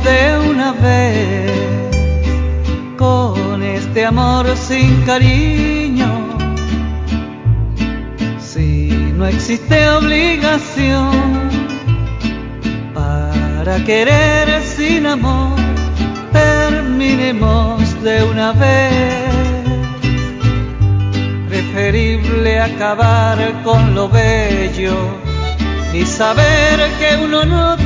De una vez con este amor sin cariño. Si no existe obligación para querer sin amor, terminemos de una vez. Preferible acabar con lo bello y saber que uno no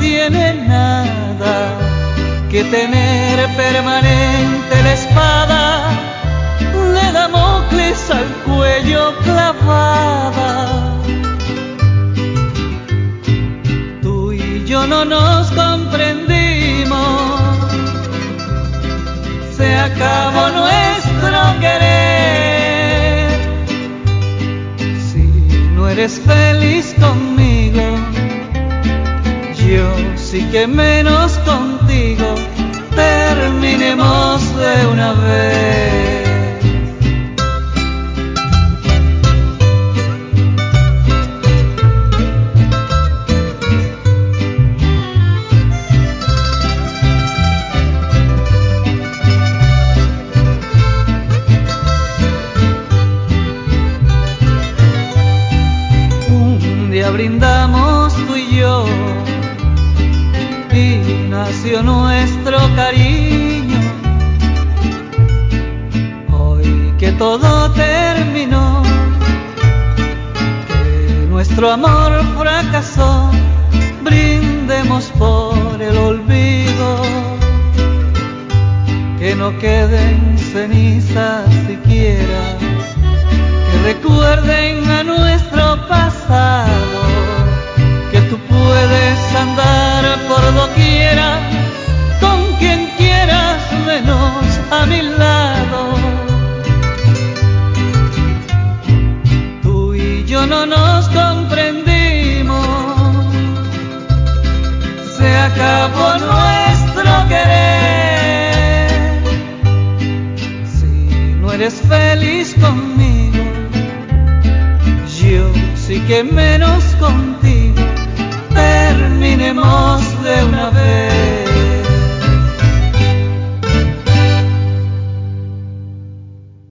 que tener permanente la espada de Damocles al cuello clavada. Tú y yo no nos comprendimos, se acabó nuestro querer. Si no eres feliz conmigo, yo sí que menos brindamos tú y yo y nació nuestro cariño. Hoy que todo terminó, que nuestro amor fracasó, brindemos por el olvido, que no queden cenizas eres feliz conmigo, yo sí que menos contigo terminemos de una vez.